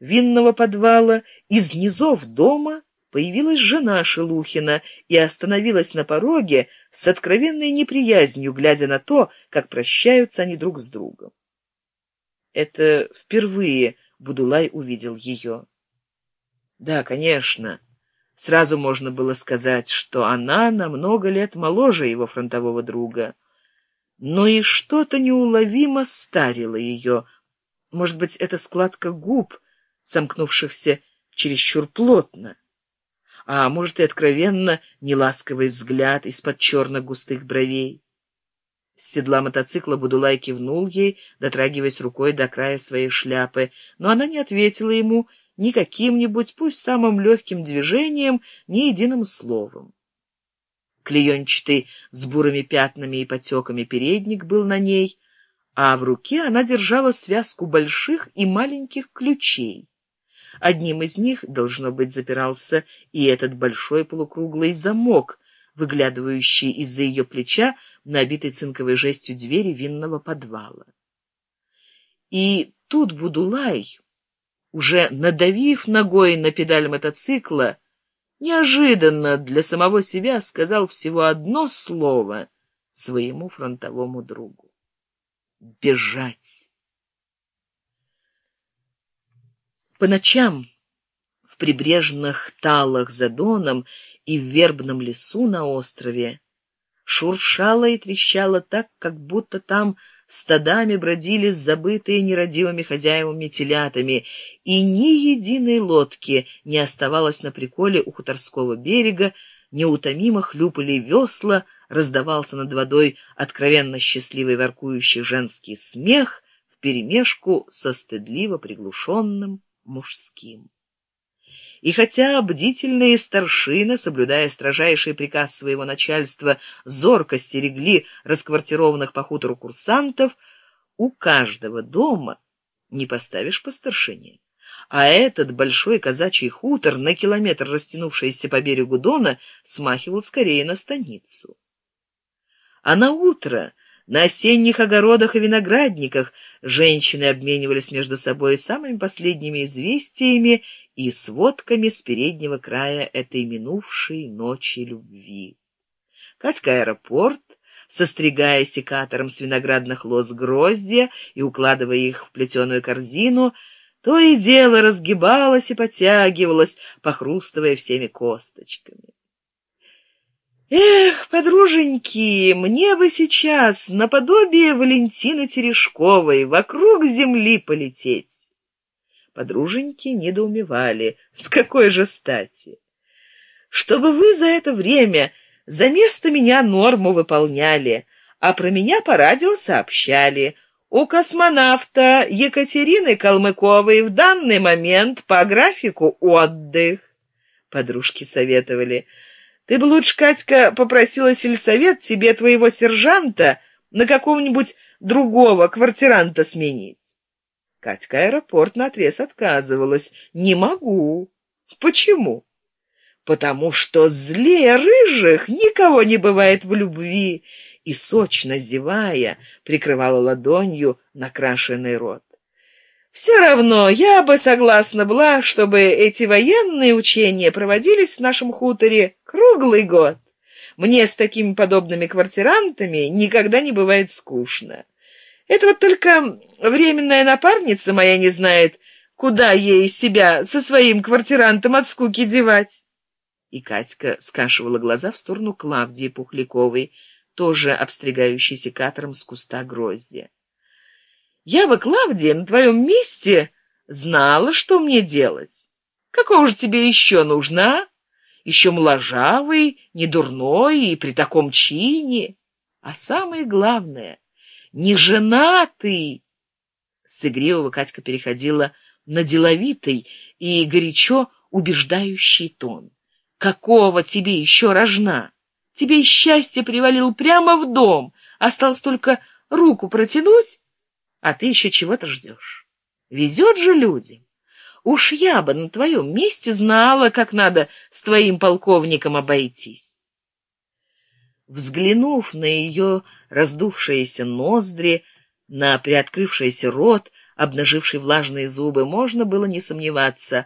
винного подвала из низов дома появилась жена Шелухина и остановилась на пороге с откровенной неприязнью, глядя на то, как прощаются они друг с другом. Это впервые Будулай увидел ее. Да, конечно, сразу можно было сказать, что она на много лет моложе его фронтового друга. Но и что-то неуловимо старило ее. Может быть, это складка губ, сомкнувшихся чересчур плотно а может и откровенно неласковый взгляд из-под черно-густых бровей. С седла мотоцикла Будулай кивнул ей, дотрагиваясь рукой до края своей шляпы, но она не ответила ему ни каким-нибудь, пусть самым легким движением, ни единым словом. Клеенчатый с бурыми пятнами и потеками передник был на ней, а в руке она держала связку больших и маленьких ключей. Одним из них, должно быть, запирался и этот большой полукруглый замок, выглядывающий из-за ее плеча на обитой цинковой жестью двери винного подвала. И тут Будулай, уже надавив ногой на педаль мотоцикла, неожиданно для самого себя сказал всего одно слово своему фронтовому другу — бежать. По ночам в прибрежных талах за Доном и в вербном лесу на острове шуршало и трещало так, как будто там стадами бродили забытые нерадивыми хозяевами телятами, и ни единой лодки не оставалось на приколе у хуторского берега, неутомимо хлюпали весла, раздавался над водой откровенно счастливый воркующий женский смех вперемешку со стыдливо приглушенным мужским. И хотя бдительные старшины, соблюдая строжайший приказ своего начальства, зорко стерегли расквартированных по хутору курсантов, у каждого дома не поставишь по старшине. А этот большой казачий хутор, на километр растянувшийся по берегу Дона, смахивал скорее на станицу. А на утро на осенних огородах и виноградниках женщины обменивались между собой самыми последними известиями и сводками с переднего края этой минувшей ночи любви. Катька аэропорт, состригая секатором с виноградных лоз гроздья и укладывая их в плетеную корзину, то и дело разгибалась и потягивалась, похрустывая всеми косточками. Эх, подруженьки, мне бы сейчас наподобие Валентины Терешковой вокруг земли полететь. Подруженьки недоумевали, с какой же стати. Чтобы вы за это время за место меня норму выполняли, а про меня по радио сообщали. У космонавта Екатерины Калмыковой в данный момент по графику отдых. Подружки советовали — ты бы лучше, Катька, попросила сельсовет тебе твоего сержанта на какого-нибудь другого квартиранта сменить. Катька аэропорт наотрез отказывалась. Не могу. Почему? Потому что злее рыжих никого не бывает в любви. И сочно зевая, прикрывала ладонью накрашенный рот. Все равно я бы согласна была, чтобы эти военные учения проводились в нашем хуторе круглый год. Мне с такими подобными квартирантами никогда не бывает скучно. Это вот только временная напарница моя не знает, куда ей себя со своим квартирантом от скуки девать. И Катька скашивала глаза в сторону Клавдии Пухляковой, тоже обстригающейся катором с куста гроздья. Я бы, Клавдия, на твоем месте знала, что мне делать. Какого же тебе еще нужно, а? Еще моложавый, недурной и при таком чине. А самое главное, не женатый. С игривого Катька переходила на деловитый и горячо убеждающий тон. Какого тебе еще рожна? Тебе счастье привалил прямо в дом, осталось только руку протянуть а ты еще чего-то ждешь. Везет же людям. Уж я бы на твоем месте знала, как надо с твоим полковником обойтись. Взглянув на ее раздувшиеся ноздри, на приоткрывшийся рот, обнаживший влажные зубы, можно было не сомневаться.